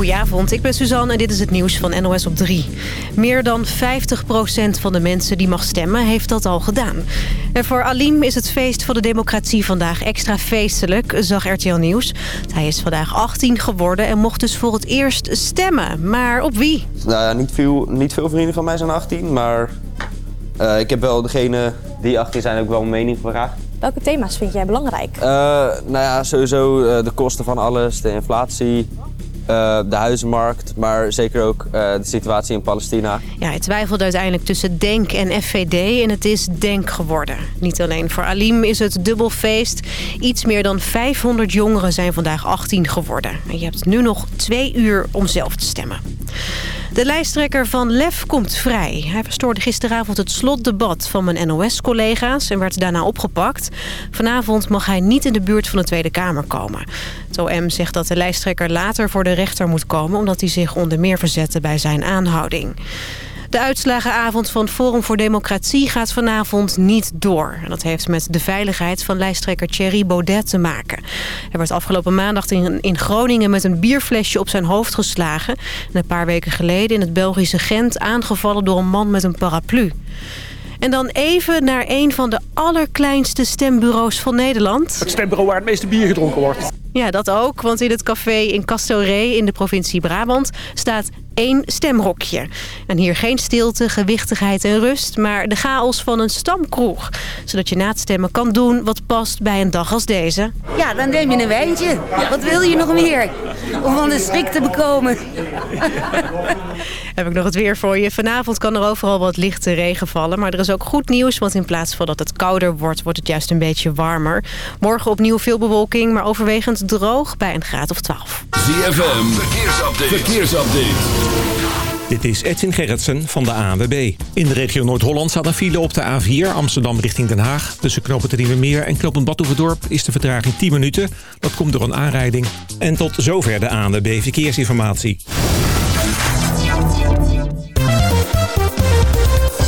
Goedenavond, ik ben Suzanne en dit is het nieuws van NOS op 3. Meer dan 50% van de mensen die mag stemmen heeft dat al gedaan. En voor Alim is het feest van de democratie vandaag extra feestelijk, zag RTL Nieuws. Hij is vandaag 18 geworden en mocht dus voor het eerst stemmen. Maar op wie? Nou ja, niet veel, niet veel vrienden van mij zijn 18, maar uh, ik heb wel degene die 18 zijn ook wel een mening gevraagd. Welke thema's vind jij belangrijk? Uh, nou ja, sowieso uh, de kosten van alles, de inflatie, de huizenmarkt, maar zeker ook uh, de situatie in Palestina. Ja, hij twijfelde uiteindelijk tussen DENK en FVD en het is DENK geworden. Niet alleen voor Alim is het dubbel feest. Iets meer dan 500 jongeren zijn vandaag 18 geworden. En je hebt nu nog twee uur om zelf te stemmen. De lijsttrekker van LEF komt vrij. Hij verstoorde gisteravond het slotdebat van mijn NOS-collega's... en werd daarna opgepakt. Vanavond mag hij niet in de buurt van de Tweede Kamer komen. Het OM zegt dat de lijsttrekker later voor de rechter moet komen... omdat hij zich onder meer verzette bij zijn aanhouding. De uitslagenavond van Forum voor Democratie gaat vanavond niet door. En dat heeft met de veiligheid van lijsttrekker Thierry Baudet te maken. Hij werd afgelopen maandag in, in Groningen met een bierflesje op zijn hoofd geslagen. En een paar weken geleden in het Belgische Gent aangevallen door een man met een paraplu. En dan even naar een van de allerkleinste stembureaus van Nederland. Het stembureau waar het meeste bier gedronken wordt. Ja, dat ook, want in het café in Castoré in de provincie Brabant staat één stemhokje. En hier geen stilte, gewichtigheid en rust, maar de chaos van een stamkroeg. Zodat je na het stemmen kan doen wat past bij een dag als deze. Ja, dan neem je een wijntje. Wat wil je nog meer? Om van de schrik te bekomen. Heb ik nog het weer voor je. Vanavond kan er overal wat lichte regen vallen. Maar er is ook goed nieuws, want in plaats van dat het kouder wordt... wordt het juist een beetje warmer. Morgen opnieuw veel bewolking, maar overwegend droog bij een graad of 12. ZFM, verkeersupdate. verkeersupdate. Dit is Edwin Gerritsen van de ANWB. In de regio Noord-Holland staat een file op de A4 Amsterdam richting Den Haag. Tussen knooppunt Meer en knooppunt Badhoevedorp is de vertraging 10 minuten. Dat komt door een aanrijding. En tot zover de ANWB Verkeersinformatie.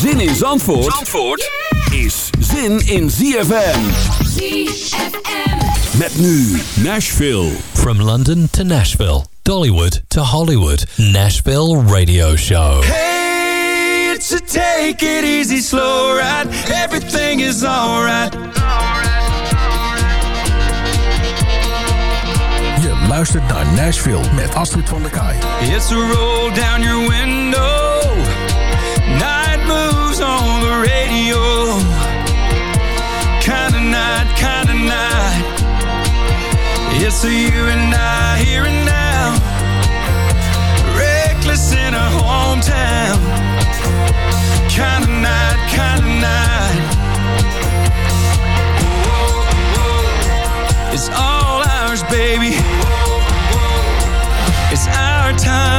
Zin in Zandvoort, Zandvoort is zin in ZFM. ZFM. Met nu Nashville. From London to Nashville. Dollywood to Hollywood. Nashville Radio Show. Hey, it's a take it easy, slow ride. Everything is alright. Je luistert naar Nashville met Astrid van der Kaai. It's a roll down your window. It's you and I here and now. reckless in a hometown. Kind of night, kind of night. It's all ours, baby. It's our time.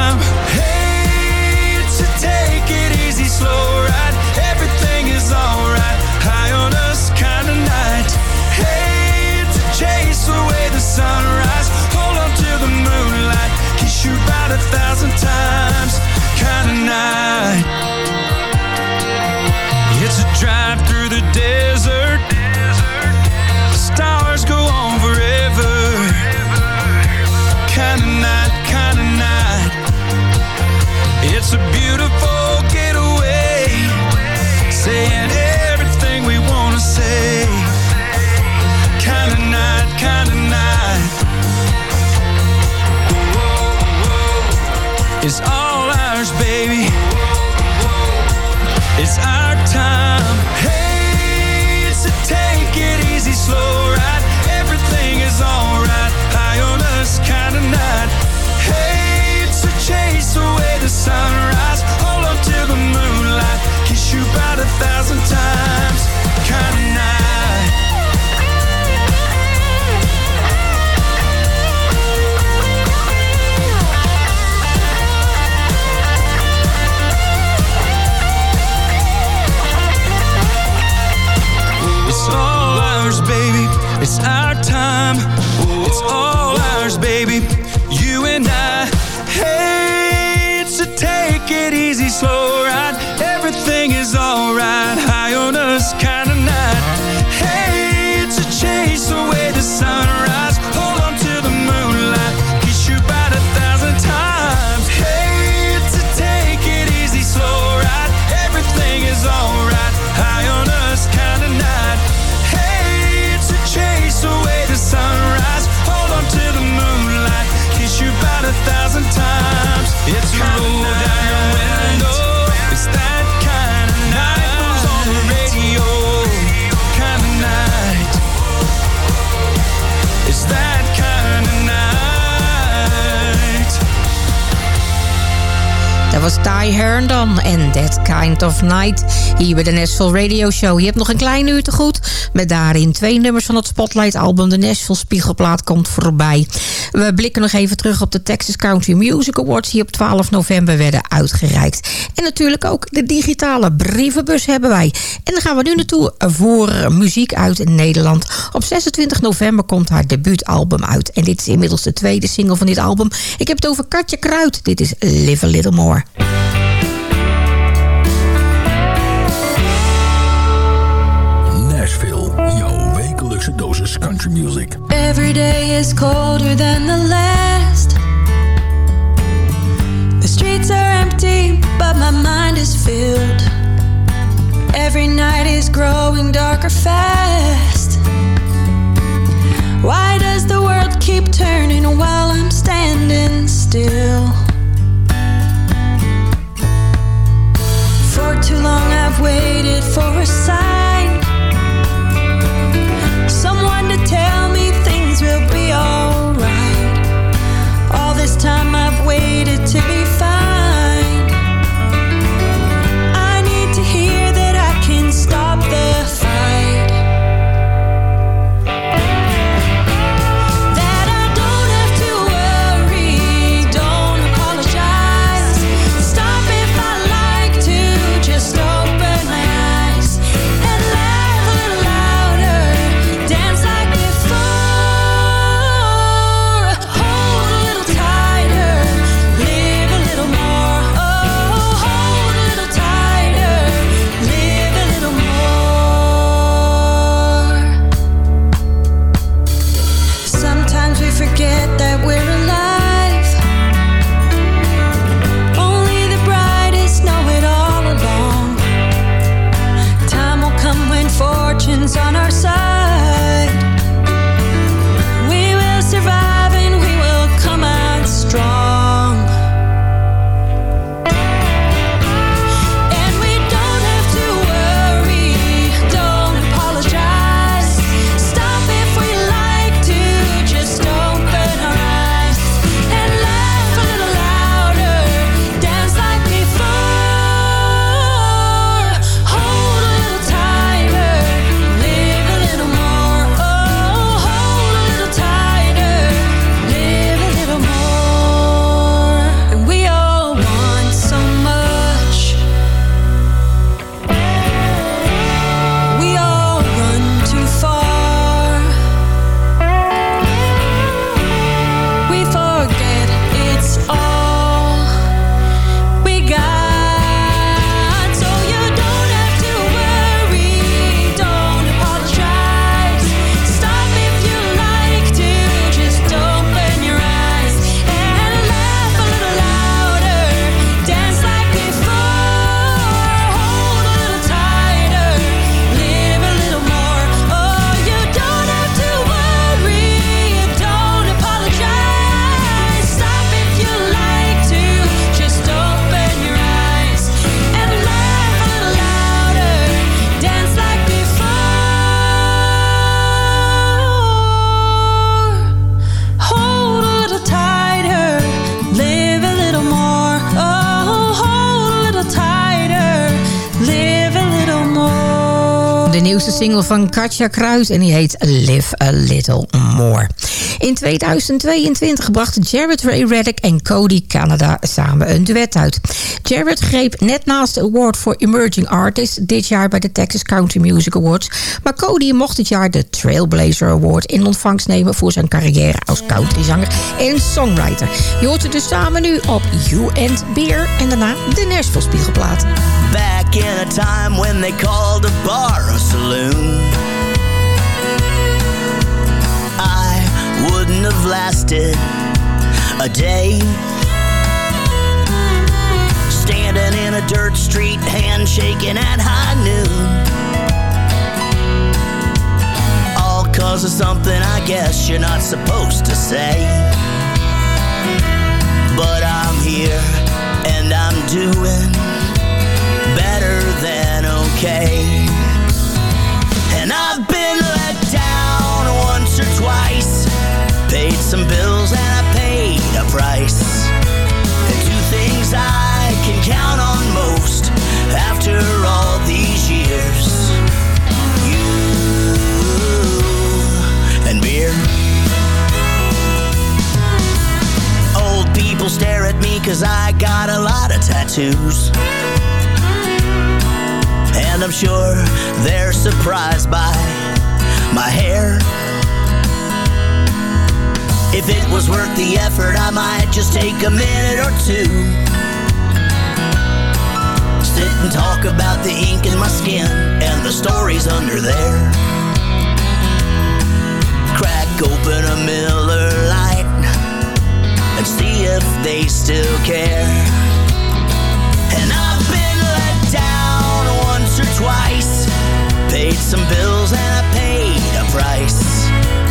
It's a beautiful Ty Herndon en That Kind of Night. Hier bij de Nashville Radio Show. Je hebt nog een klein uur te goed. Met daarin twee nummers van het Spotlight album. De Nashville Spiegelplaat komt voorbij. We blikken nog even terug op de Texas Country Music Awards... die op 12 november werden uitgereikt. En natuurlijk ook de digitale brievenbus hebben wij. En dan gaan we nu naartoe voor muziek uit Nederland. Op 26 november komt haar debuutalbum uit. En dit is inmiddels de tweede single van dit album. Ik heb het over Katje Kruid. Dit is Live a Little More. Country music. Every day is colder than the last. The streets are empty, but my mind is filled. Every night is growing darker fast. Why does the world keep turning while I'm standing still? For too long I've waited for a sign. Single van Katja Kruis en die heet Live a Little More. In 2022 brachten Jared Ray Reddick en Cody Canada samen een duet uit. Jared greep net naast de award voor Emerging Artist dit jaar bij de Texas Country Music Awards. Maar Cody mocht dit jaar de Trailblazer Award in ontvangst nemen voor zijn carrière als countryzanger en songwriter. Je hoort het dus samen nu op You and Beer en daarna de Nashville Spiegelplaat. Back in a time when they called a bar a saloon. I wouldn't have lasted a day. Standing in a dirt street, handshaking at high noon. All cause of something I guess you're not supposed to say. But I'm here and I'm doing better than okay. paid some bills and I paid a price. The two things I can count on most after all these years. You and beer. Old people stare at me cause I got a lot of tattoos. And I'm sure they're surprised by my hair if it was worth the effort, I might just take a minute or two. Sit and talk about the ink in my skin and the stories under there. Crack open a Miller Lite and see if they still care. And I've been let down once or twice, paid some bills and I paid a price.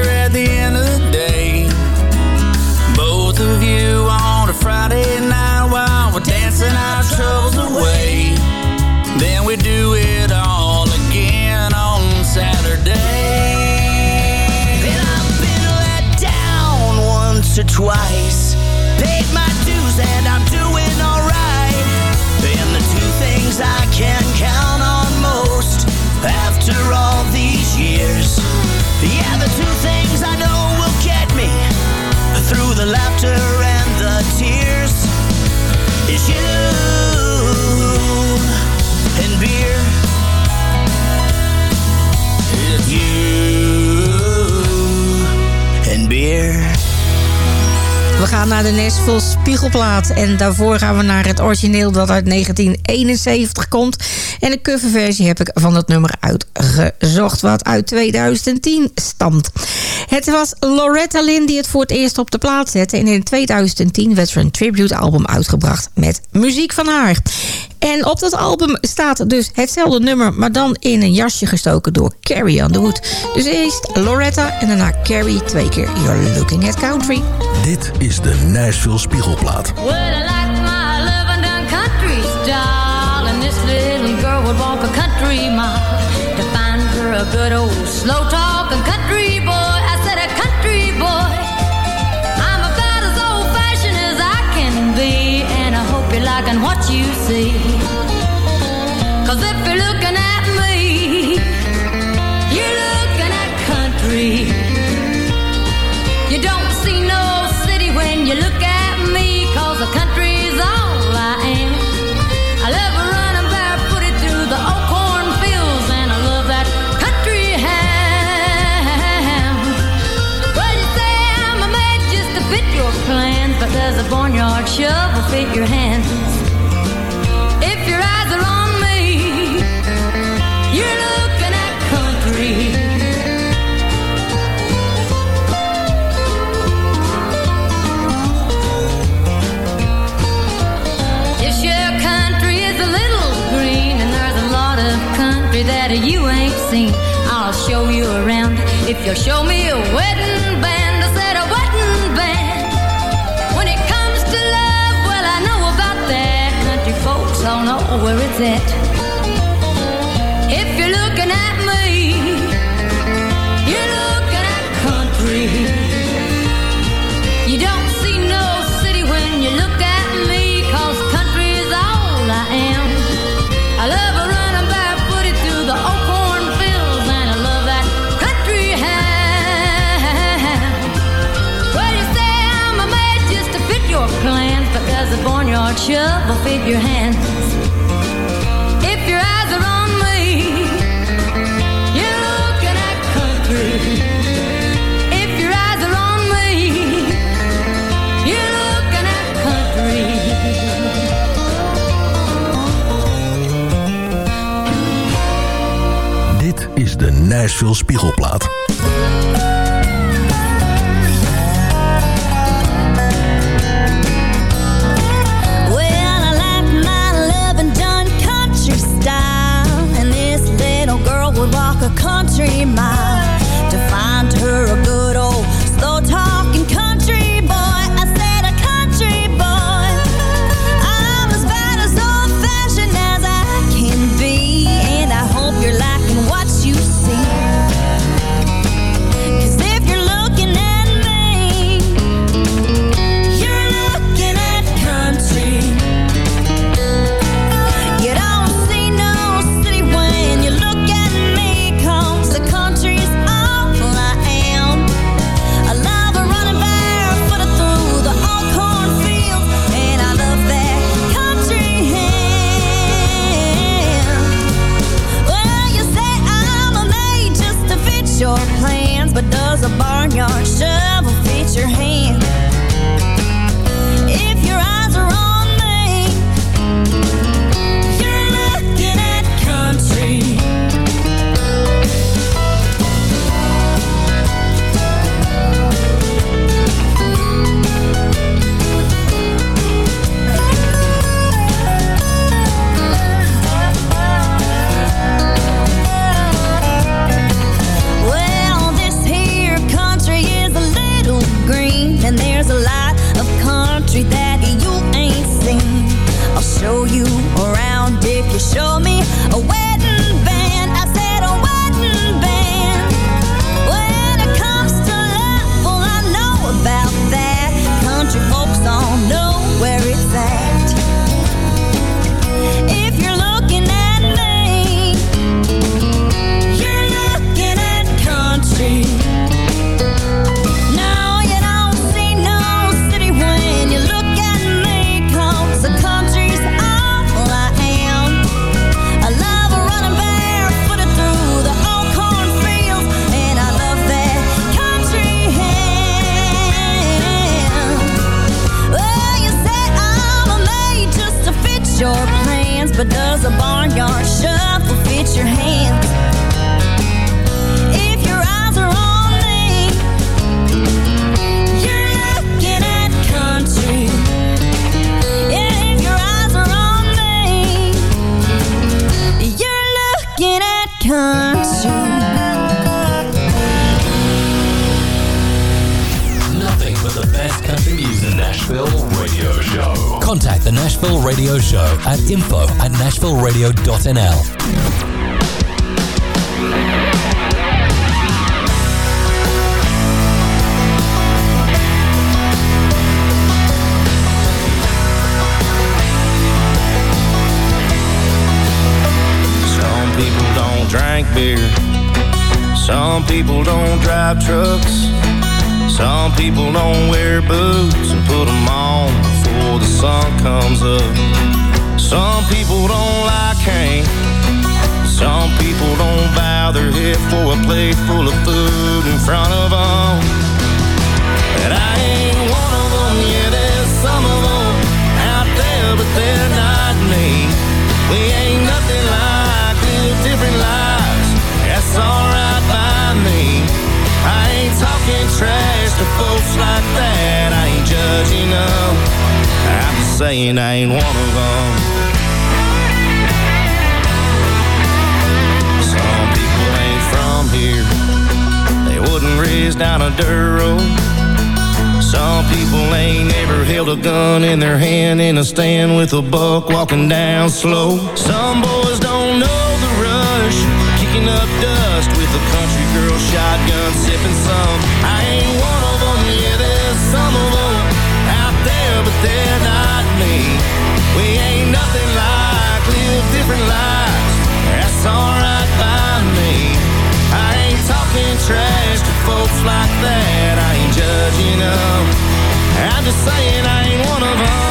or twice. Paid my dues and I'm doing alright. And the two things I can count on most after all these years. Yeah, the two things I know will get me through the laughter and the tears is you gaan naar de Nashville Spiegelplaat. En daarvoor gaan we naar het origineel dat uit 1971 komt. En een coverversie heb ik van het nummer uitgezocht... wat uit 2010 stamt. Het was Loretta Lynn die het voor het eerst op de plaat zette. En in 2010 werd er een tribute-album uitgebracht met muziek van haar. En op dat album staat dus hetzelfde nummer... maar dan in een jasje gestoken door Carrie Underwood. Dus eerst Loretta en daarna Carrie twee keer You're Looking at Country. Dit is de Nashville Spiegelplaat. If you'll show me a wedding band. I said a wedding band. When it comes to love, well, I know about that. Country folks all know where it's at. Hands? If your. Dit is de Nashville Spiegelplaat. People don't drive trucks. Some people don't wear boots and put them on before the sun comes up. Some people don't like Hank. Some people don't bow their head for a plate full of food in front of them. And I ain't one of them, yeah, there's some of them out there, but they're not me. We ain't nothing like, live different lives. That's me. I ain't talking trash to folks like that. I ain't judging them. I'm saying I ain't one of them. Some people ain't from here. They wouldn't raise down a dirt road. Some people ain't never held a gun in their hand in a stand with a buck walking down slow. Some boys don't know the rush, kicking up dust with a country shotgun sipping some. I ain't one of them, yeah, there's some of them out there, but they're not me. We ain't nothing like, live different lives. That's alright by me. I ain't talking trash to folks like that. I ain't judging them. I'm just saying I ain't one of them.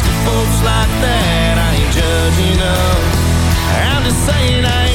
saying I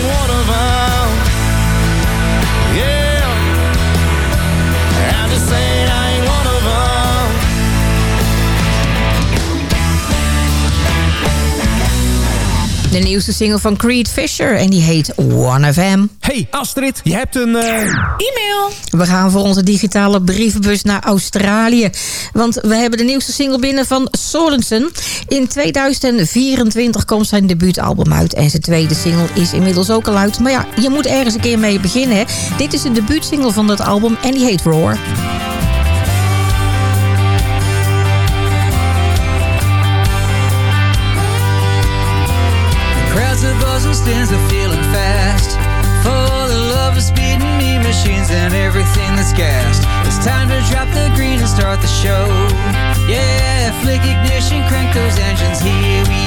De nieuwste single van Creed Fisher en die heet One of Them. Hey Astrid, je hebt een... eh, E-mail. We gaan voor onze digitale brievenbus naar Australië. Want we hebben de nieuwste single binnen van Sorensen. In 2024 komt zijn debuutalbum uit. En zijn tweede single is inmiddels ook al uit. Maar ja, je moet ergens een keer mee beginnen. Hè? Dit is de debuutsingle van dat album en die heet Roar. Stands are feeling fast. For the love of speed and mean machines and everything that's gassed. It's time to drop the green and start the show. Yeah, flick ignition, crank those engines, here we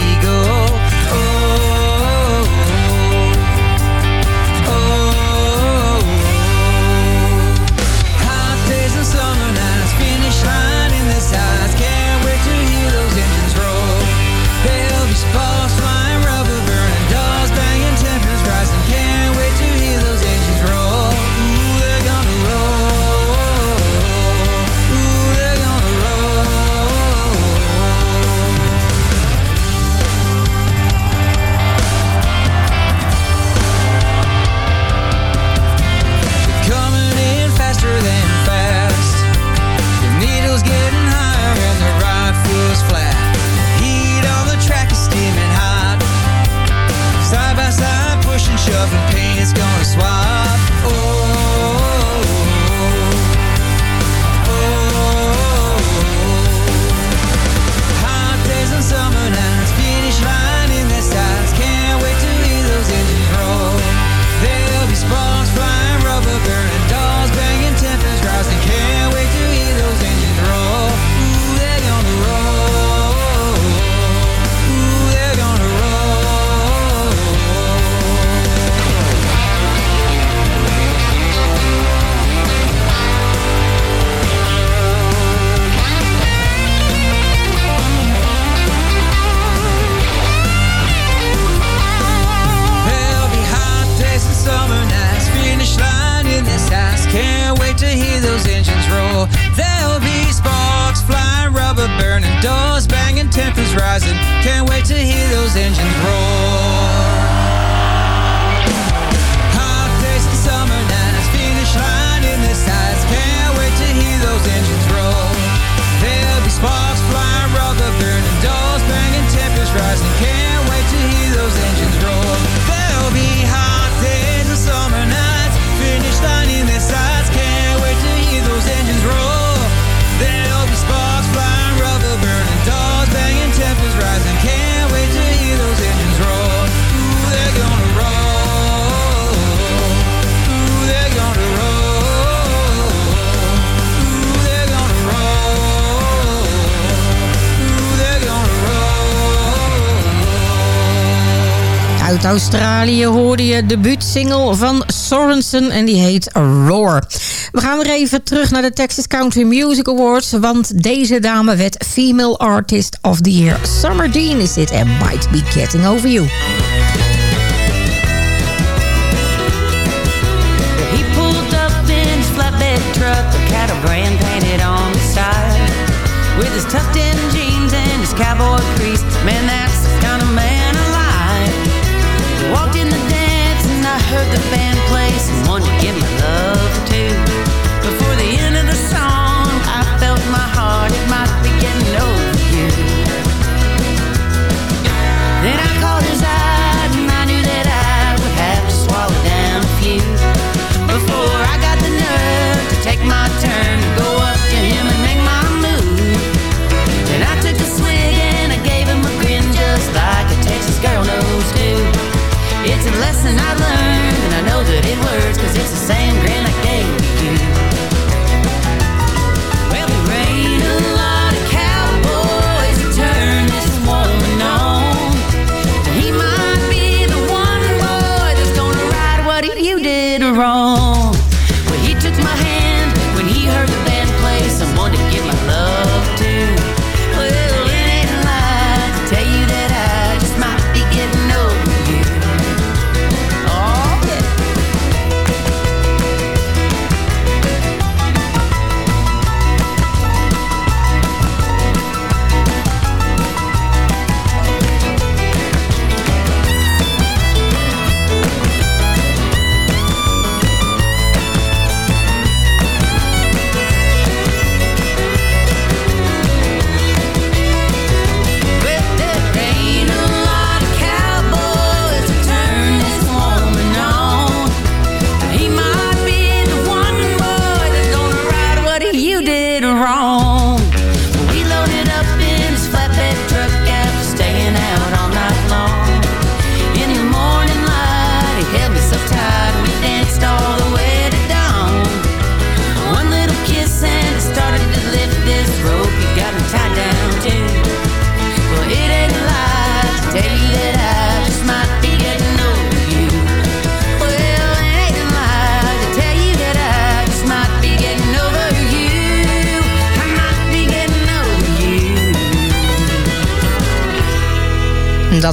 Uit Australië hoorde je de debuutsingle van Sorensen en die heet Roar. We gaan weer even terug naar de Texas Country Music Awards... want deze dame werd Female Artist of the Year. Summer Dean is dit en Might Be Getting Over You. He pulled up in flatbed truck, a brand painted on the side. With his tucked in jeans and his cowboy man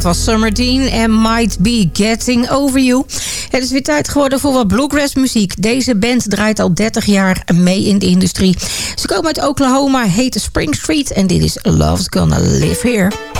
was Summer en Might Be Getting Over You. Het is weer tijd geworden voor wat bluegrass muziek. Deze band draait al 30 jaar mee in de industrie. Ze komen uit Oklahoma, heten Spring Street en dit is Love's Gonna Live Here.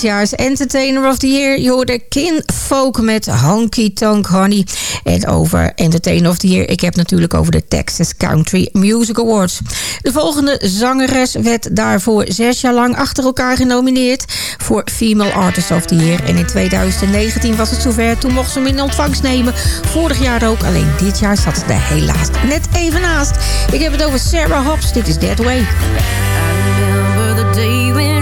dit jaar's Entertainer of the Year. Je hoorde Kin Folk met Honky Tonk Honey. En over Entertainer of the Year, ik heb natuurlijk over de Texas Country Music Awards. De volgende zangeres werd daarvoor zes jaar lang achter elkaar genomineerd... voor Female Artist of the Year. En in 2019 was het zover, toen mocht ze hem in ontvangst nemen. Vorig jaar ook, alleen dit jaar zat ze er helaas net even naast. Ik heb het over Sarah Hobbs, dit is Dead Way. I the day when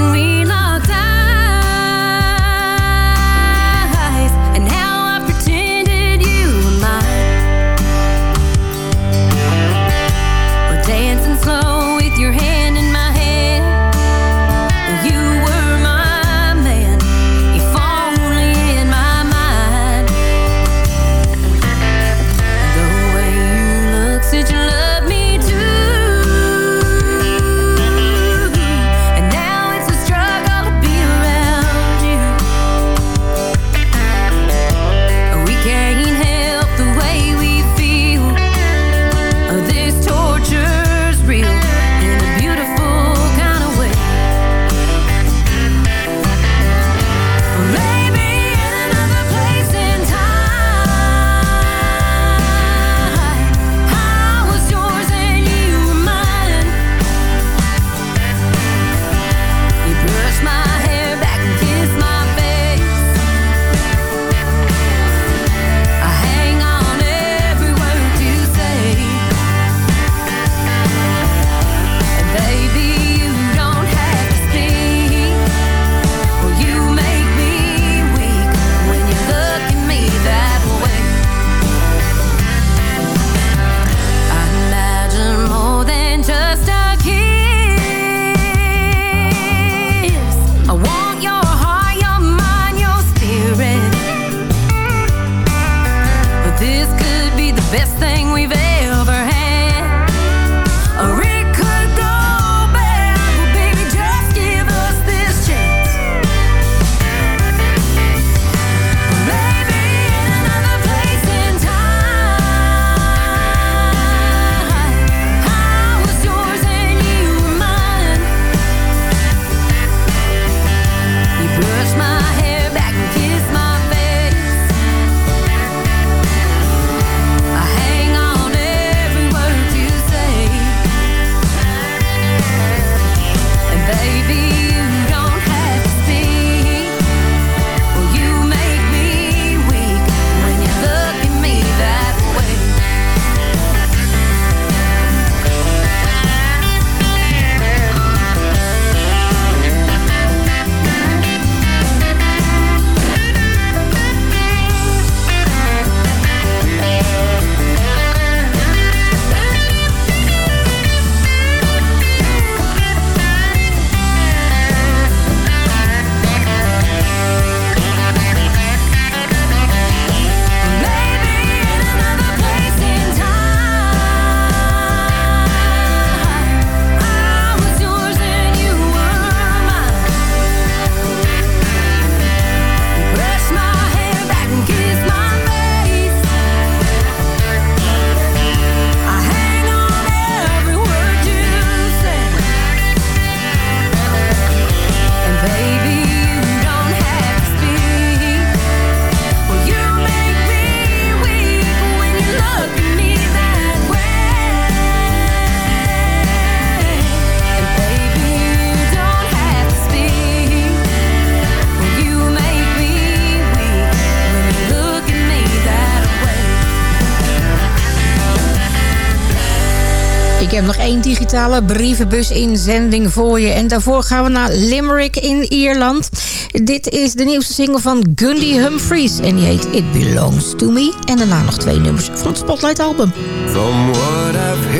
Ik heb nog één digitale brievenbus inzending voor je. En daarvoor gaan we naar Limerick in Ierland. Dit is de nieuwste single van Gundy Humphries. En die heet It Belongs To Me. En daarna nog twee nummers van het Spotlight album. From what I've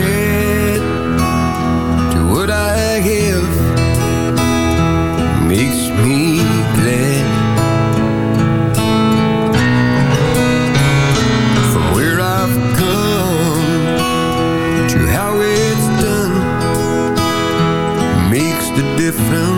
different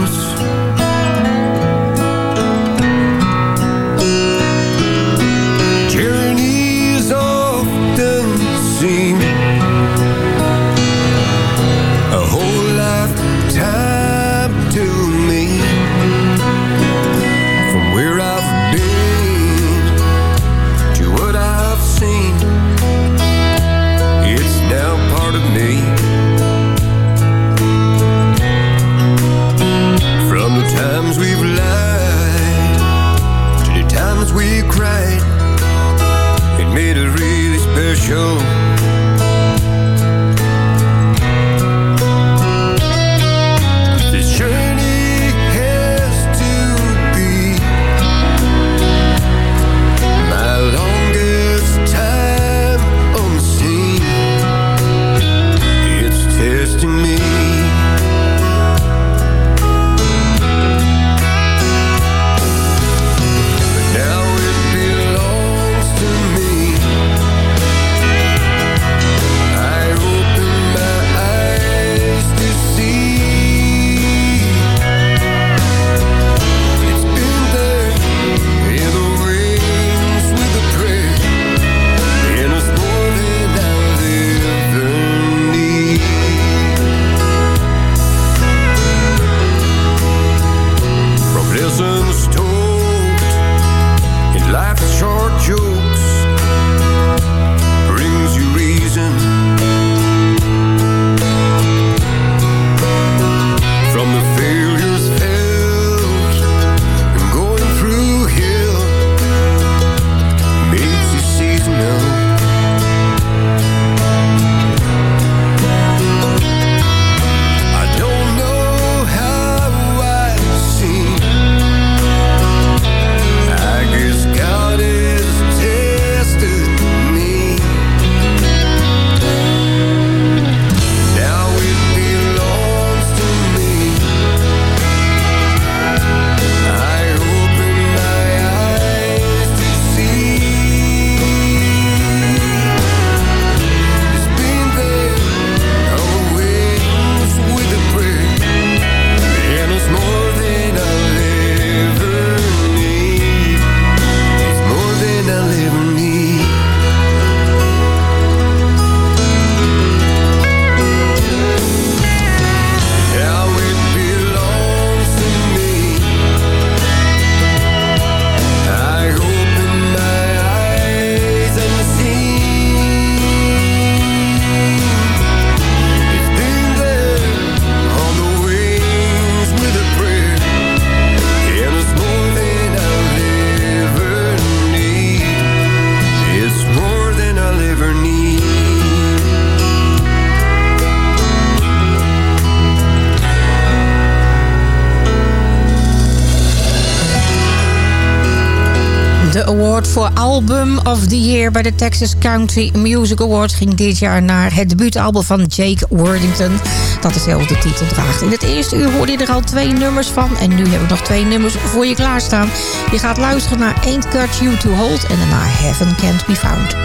voor Album of the Year bij de Texas County Music Awards... ging dit jaar naar het debuutalbum van Jake Worthington... dat dezelfde titel draagt. In het eerste uur hoorde je er al twee nummers van... en nu heb ik nog twee nummers voor je klaarstaan. Je gaat luisteren naar Ain't Got You To Hold... en daarna Heaven Can't Be Found.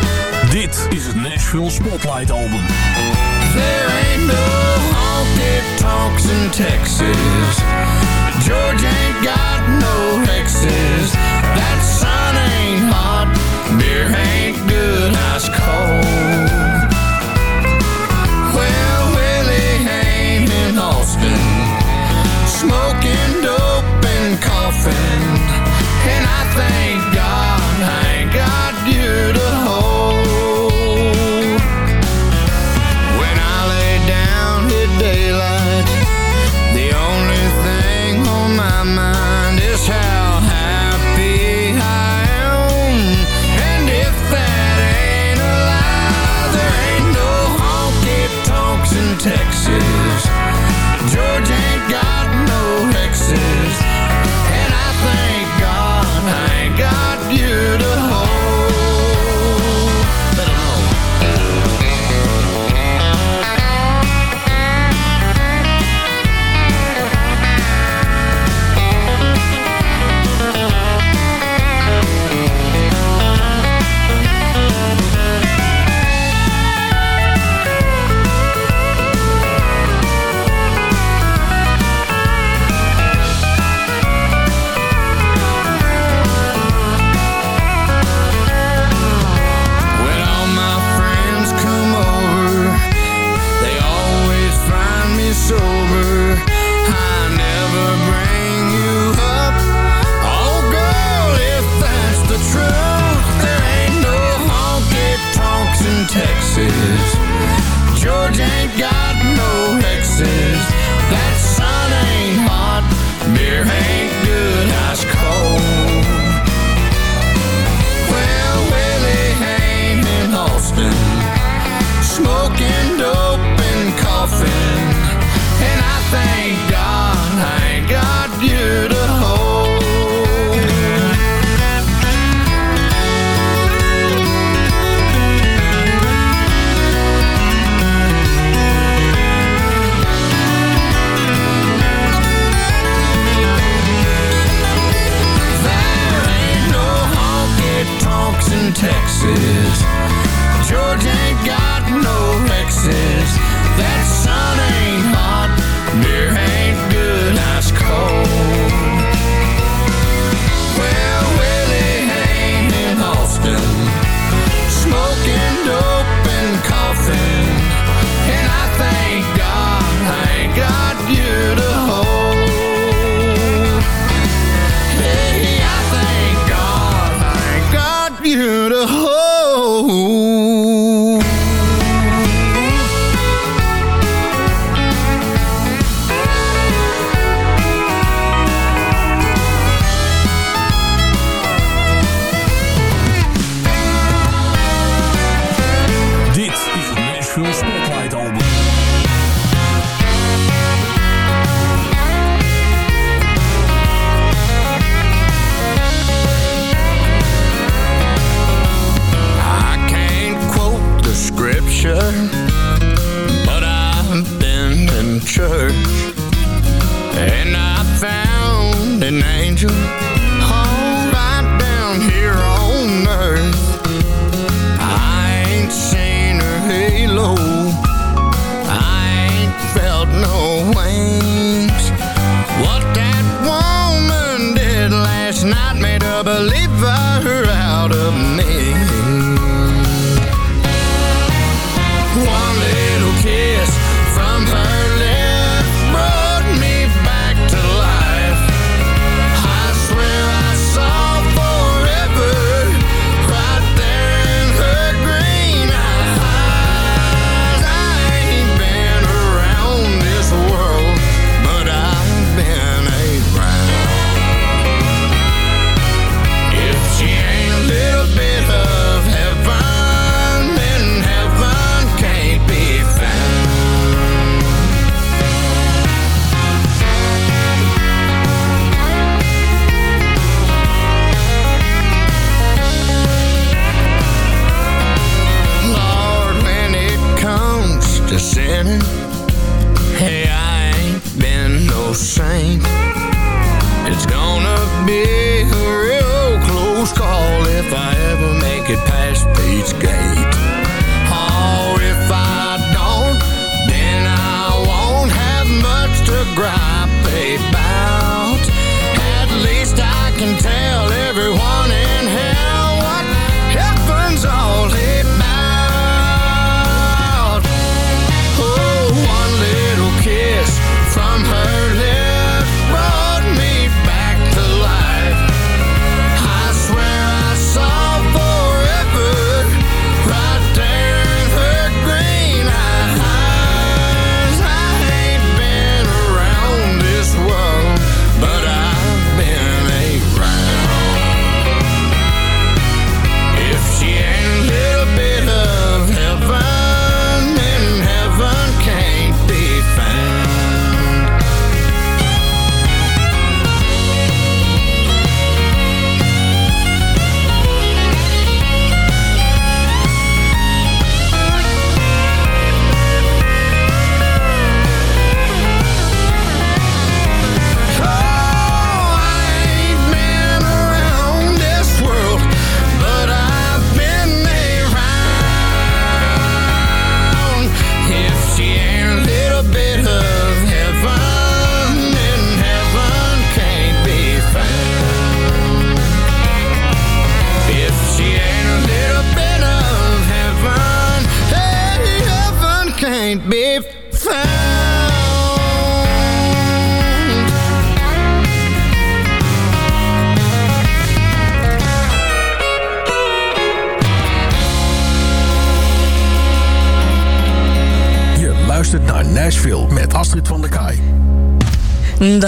Dit is het Nashville Spotlight Album. There ain't no talks in Texas... George ain't got no Texas.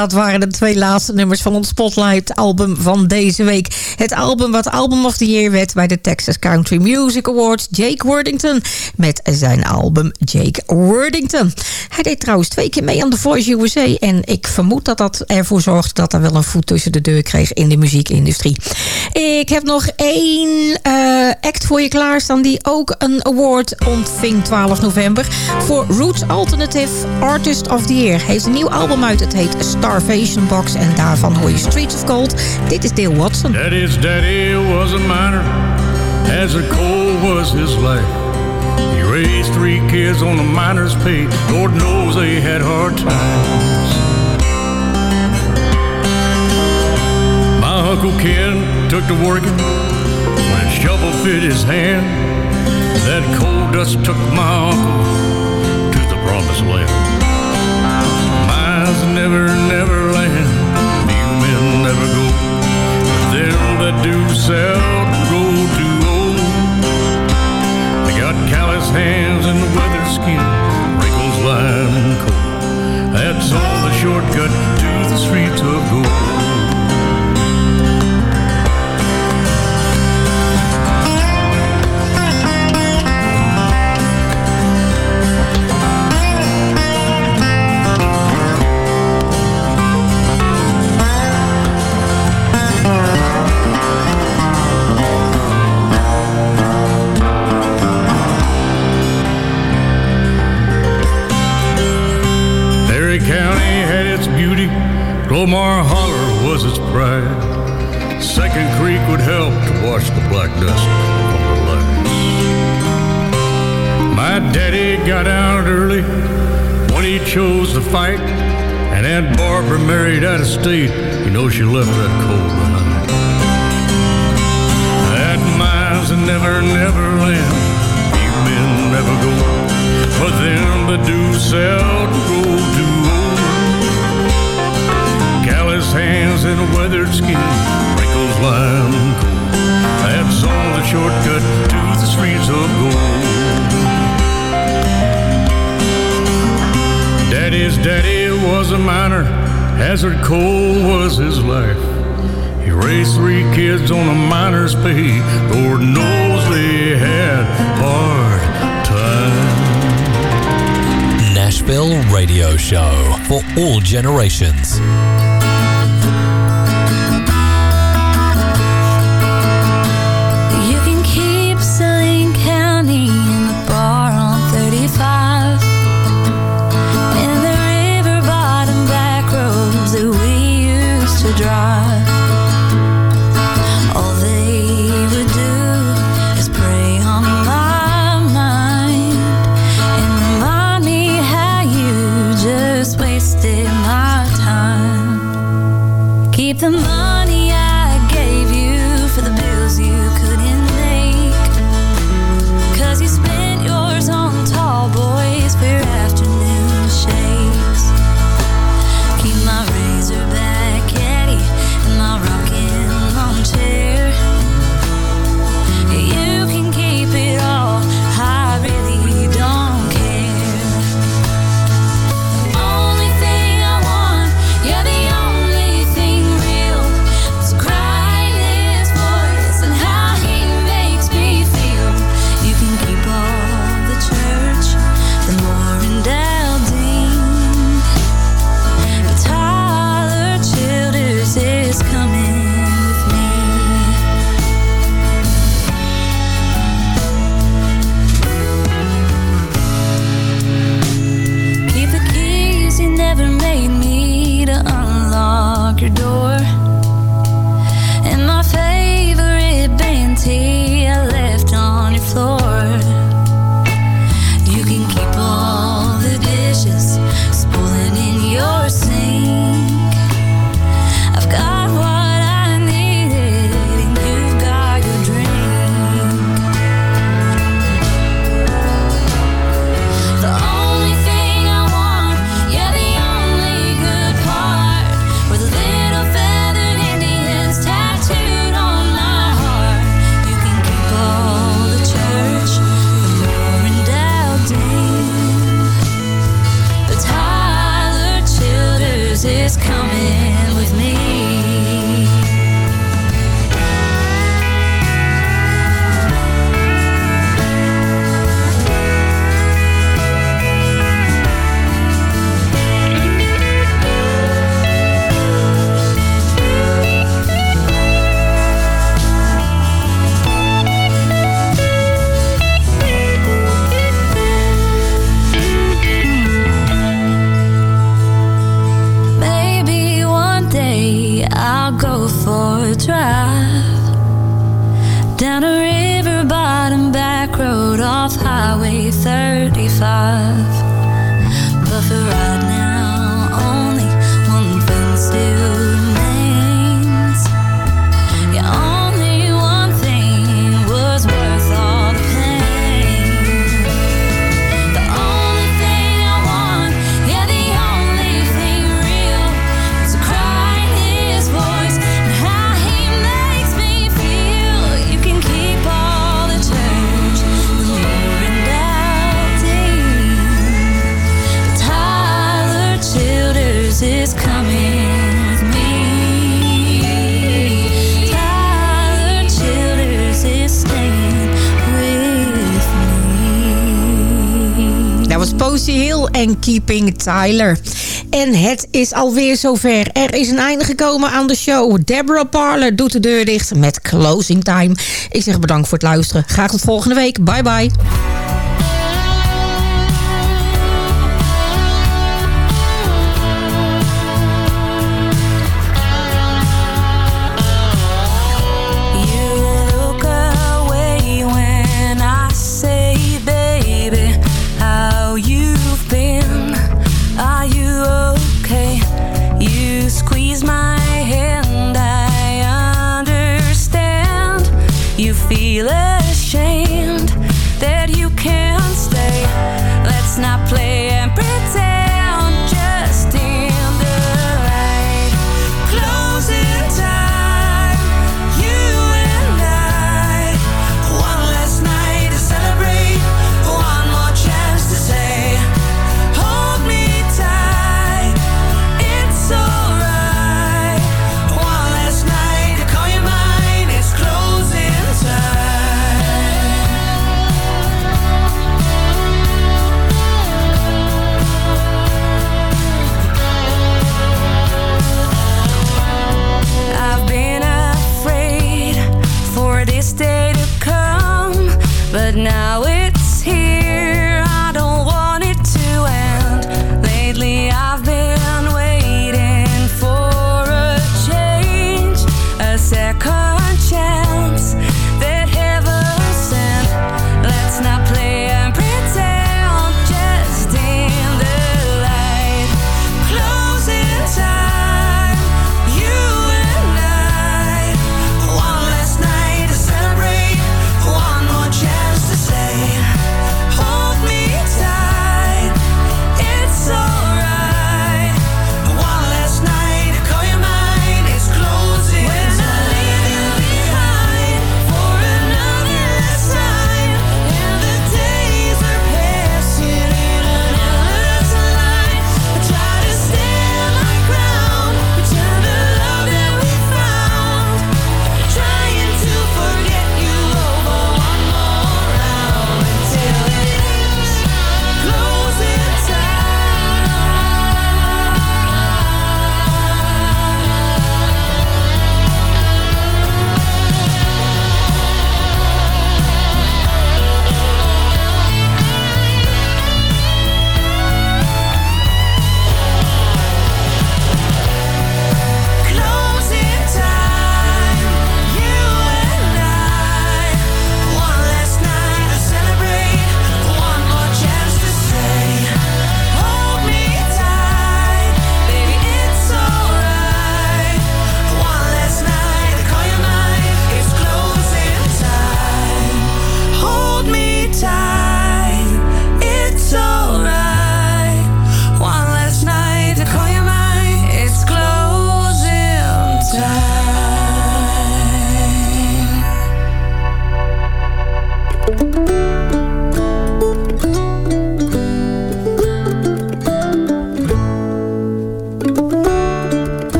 Dat waren de twee laatste nummers van ons Spotlight-album van deze week. Het album wat Album of the Year werd bij de Texas Country Music Awards. Jake Worthington met zijn album Jake Worthington. Hij deed trouwens twee keer mee aan The Voice USA. En ik vermoed dat dat ervoor zorgde dat hij wel een voet tussen de deur kreeg in de muziekindustrie. Ik heb nog één eh, act voor je klaarstaan die ook een award ontving 12 november. Voor Roots Alternative Artist of the Year. Hij heeft een nieuw album uit. Het heet Starvation Box. En daarvan hoor je Streets of Gold. Dit is Dale Watson. Daddy's daddy was a miner, Hazard coal was his life. He raised three kids on a miner's pay. Lord knows they had hard times. My Uncle Ken took to working when a shovel fit his hand. That coal dust took my uncle to the promised land. Mines never, never do sell grow too old. They got callous hands and weathered skin, wrinkles, lime, and cold. That's all the shortcut to the streets of gold. Glomar Holler was its pride. Second Creek would help to wash the black dust from the lights. My daddy got out early when he chose to fight, and Aunt Barbara married out of state. You know she left that cold behind. That mine's a never, never land. You men never go. But them that do sell Hands and weathered skin, wrinkles. That's all the shortcut to the streets of gold. Daddy's daddy was a miner, hazard coal was his life. He raised three kids on a miner's pay. Lord knows they had hard. Nashville Radio Show for all generations. Keeping Tyler. En het is alweer zover. Er is een einde gekomen aan de show. Deborah Parler doet de deur dicht met Closing Time. Ik zeg bedankt voor het luisteren. Graag tot volgende week. Bye bye.